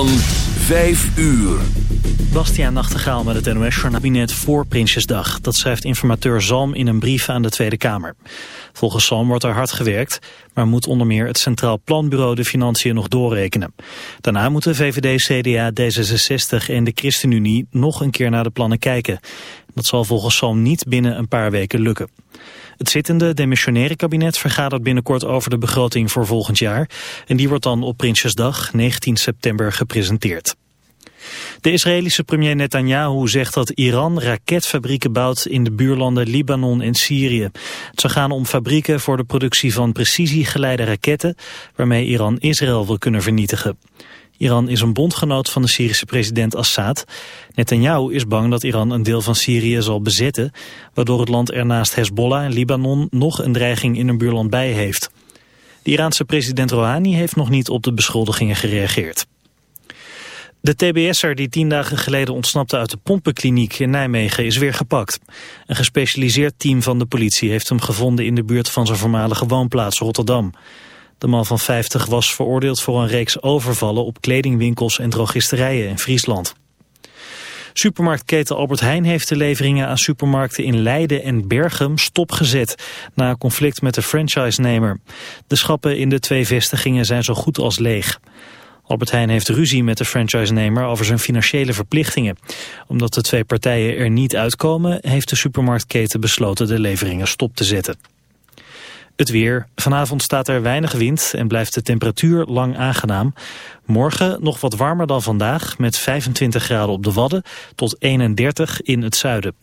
Van 5 uur. Bastiaan Nachtegaal met het NOS Journaal voor Prinsjesdag. Dat schrijft informateur Zalm in een brief aan de Tweede Kamer. Volgens Zalm wordt er hard gewerkt, maar moet onder meer het Centraal Planbureau de financiën nog doorrekenen. Daarna moeten VVD, CDA, D66 en de ChristenUnie nog een keer naar de plannen kijken. Dat zal volgens Zalm niet binnen een paar weken lukken. Het zittende demissionaire kabinet vergadert binnenkort over de begroting voor volgend jaar. En die wordt dan op Prinsjesdag 19 september gepresenteerd. De Israëlische premier Netanyahu zegt dat Iran raketfabrieken bouwt in de buurlanden Libanon en Syrië. Het zou gaan om fabrieken voor de productie van precisiegeleide raketten waarmee Iran Israël wil kunnen vernietigen. Iran is een bondgenoot van de Syrische president Assad. Netanyahu is bang dat Iran een deel van Syrië zal bezetten, waardoor het land er naast Hezbollah en Libanon nog een dreiging in een buurland bij heeft. De Iraanse president Rouhani heeft nog niet op de beschuldigingen gereageerd. De TBS'er die tien dagen geleden ontsnapte uit de pompenkliniek in Nijmegen is weer gepakt. Een gespecialiseerd team van de politie heeft hem gevonden in de buurt van zijn voormalige woonplaats Rotterdam. De man van 50 was veroordeeld voor een reeks overvallen op kledingwinkels en drogisterijen in Friesland. Supermarktketen Albert Heijn heeft de leveringen aan supermarkten in Leiden en Bergum stopgezet na een conflict met de franchise-nemer. De schappen in de twee vestigingen zijn zo goed als leeg. Albert Heijn heeft ruzie met de franchise-nemer over zijn financiële verplichtingen. Omdat de twee partijen er niet uitkomen, heeft de supermarktketen besloten de leveringen stop te zetten. Het weer. Vanavond staat er weinig wind en blijft de temperatuur lang aangenaam. Morgen nog wat warmer dan vandaag met 25 graden op de Wadden tot 31 in het zuiden.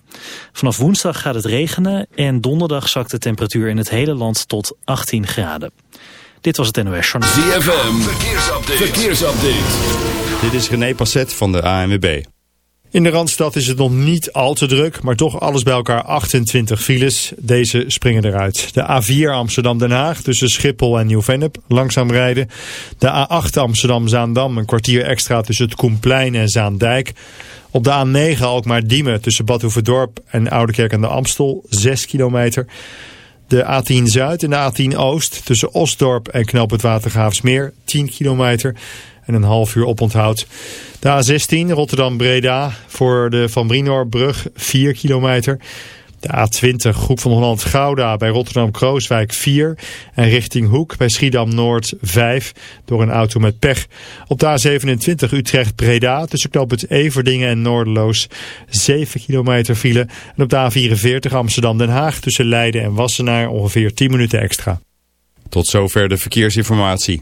Vanaf woensdag gaat het regenen en donderdag zakt de temperatuur in het hele land tot 18 graden. Dit was het NOS Journal. ZFM, verkeersupdate. verkeersupdate. Dit is René Passet van de ANWB. In de Randstad is het nog niet al te druk, maar toch alles bij elkaar 28 files. Deze springen eruit. De A4 Amsterdam-Den Haag tussen Schiphol en Nieuw-Vennep langzaam rijden. De A8 Amsterdam-Zaandam een kwartier extra tussen het Koenplein en Zaandijk. Op de A9 Alkmaar-Diemen tussen Badhoevedorp en Oudekerk aan de Amstel 6 kilometer. De A10 Zuid en de A10 Oost tussen Osdorp en Knoop het Watergraafsmeer 10 kilometer en een half uur oponthoud. De A16 Rotterdam-Breda voor de Van Brinoorbrug 4 kilometer. De A20 Groep van Holland-Gouda bij Rotterdam-Krooswijk 4. En richting Hoek bij Schiedam-Noord 5 door een auto met pech. Op de A27 Utrecht-Breda tussen knoop het Everdingen en Noorderloos 7 kilometer file. En op de A44 Amsterdam-Den Haag tussen Leiden en Wassenaar ongeveer 10 minuten extra. Tot zover de verkeersinformatie.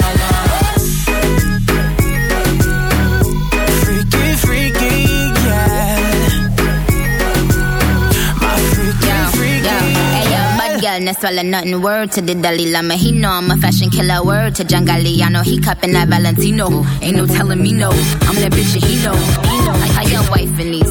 Bad girl, no swallow nothing. Word to the Dalai Lama, he know I'm a fashion killer. Word to John Galliano, he cupping that Valentino. Ain't no telling me no, I'm that bitch and he know. He know. How your wife in these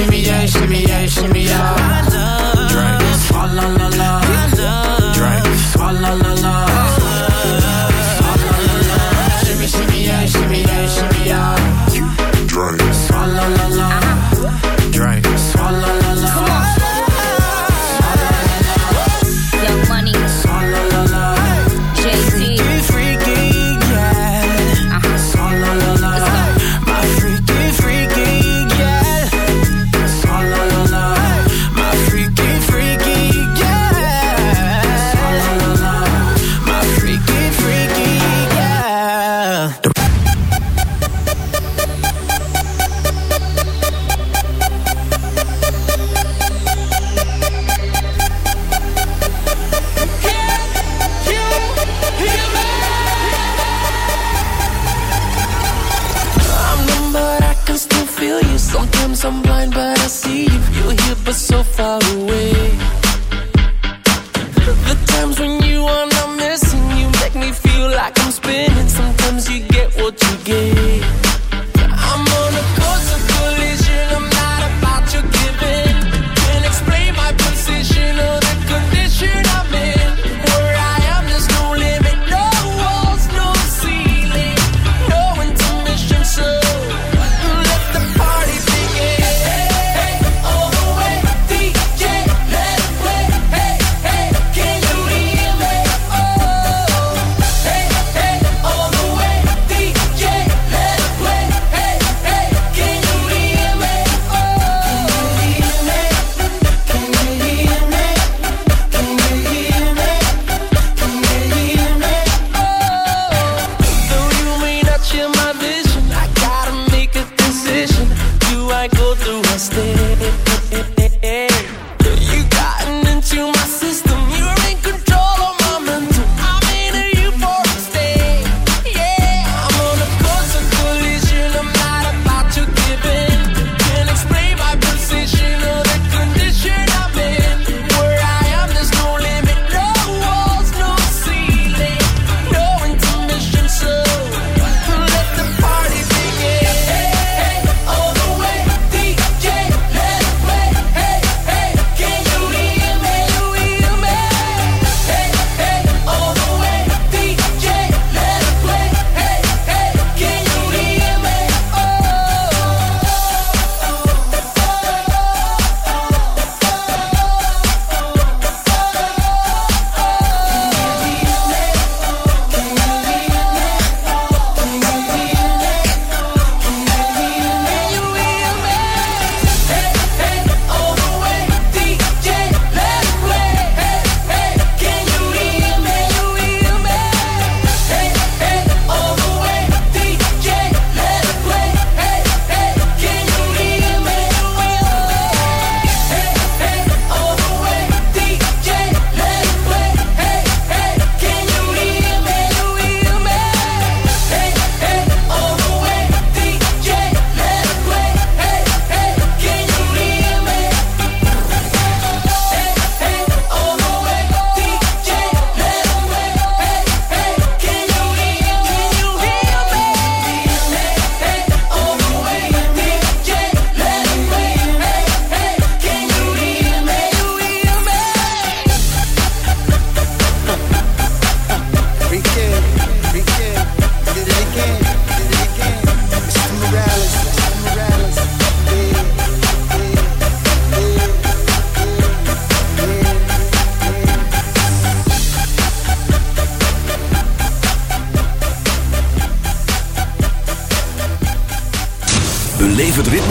Shimmy, shimmy, yeah, shimmy, yeah, shimmy, yeah. Drink, swalla la la. Drink, swalla la la.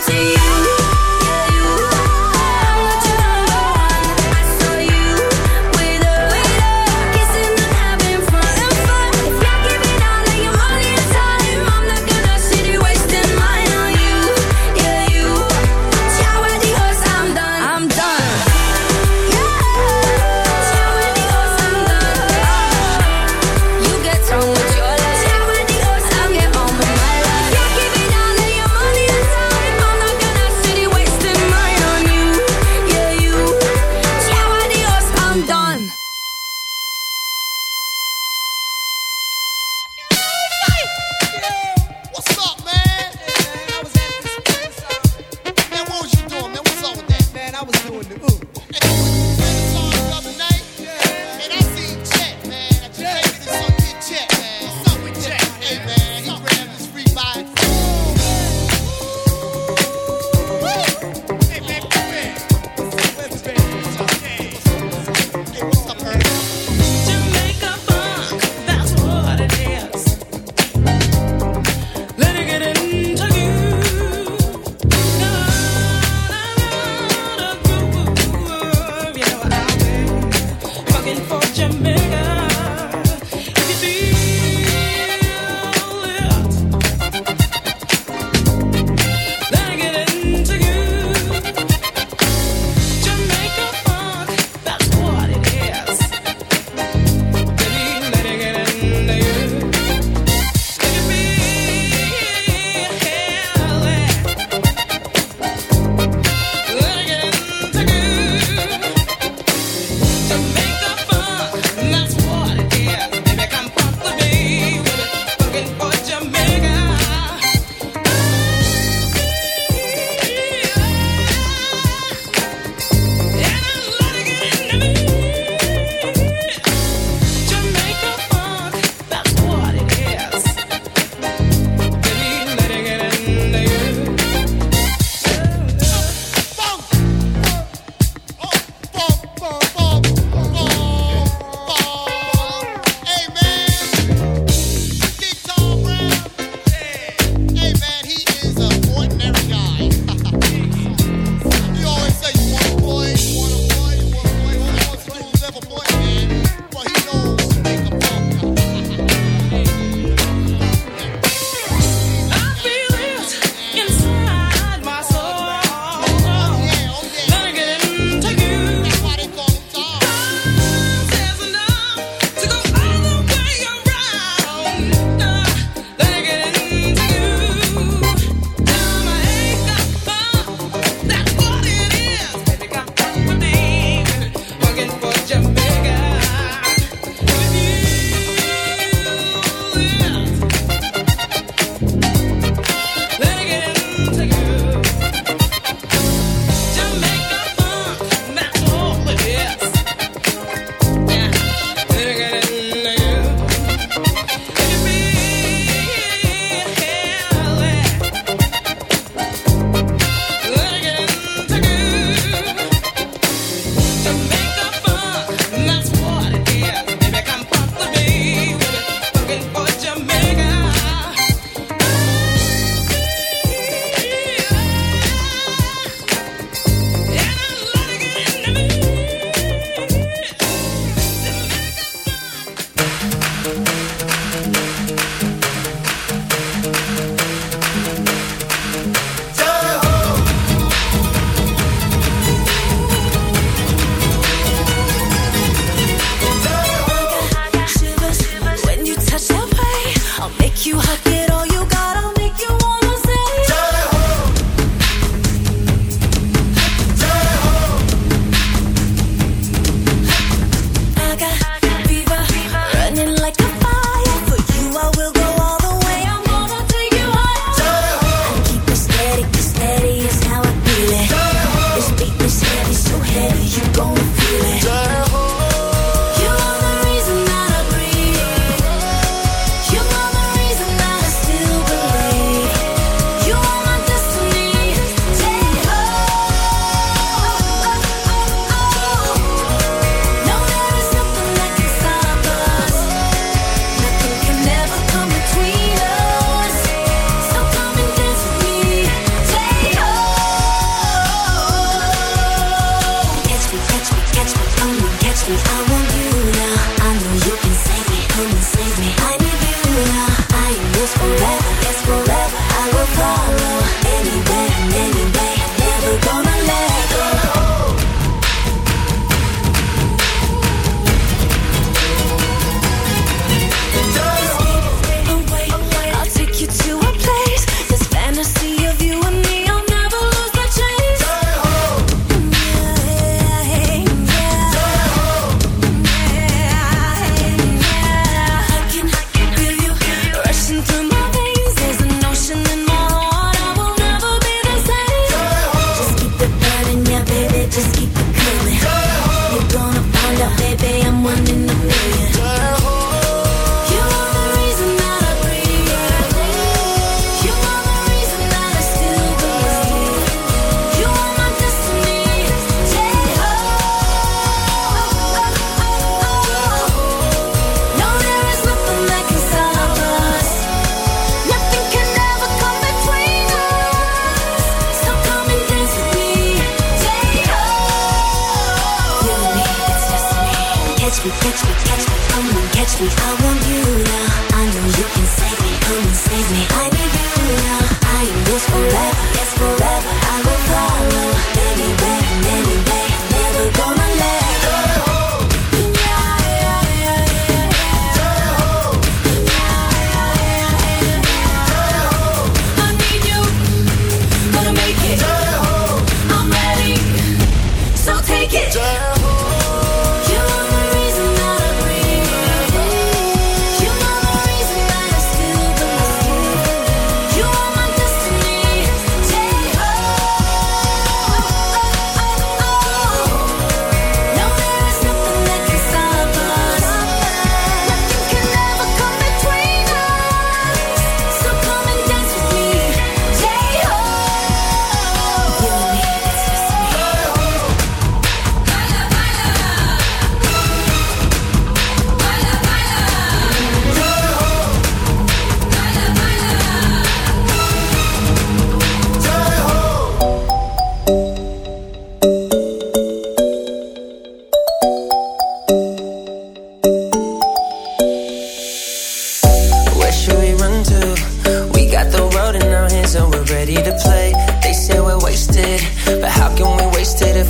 to you.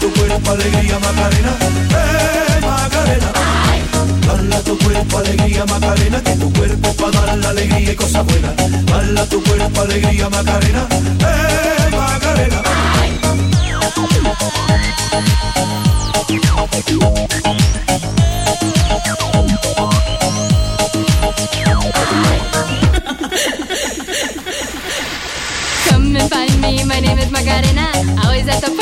Tu cuerpo alegría Macarena, eh Macarena. Tu cuerpo alegría Macarena, que tu cuerpo para dar la alegría y cosas buenas. Tu cuerpo alegría Macarena, eh Macarena. Come find me, my name is Macarena. Always at the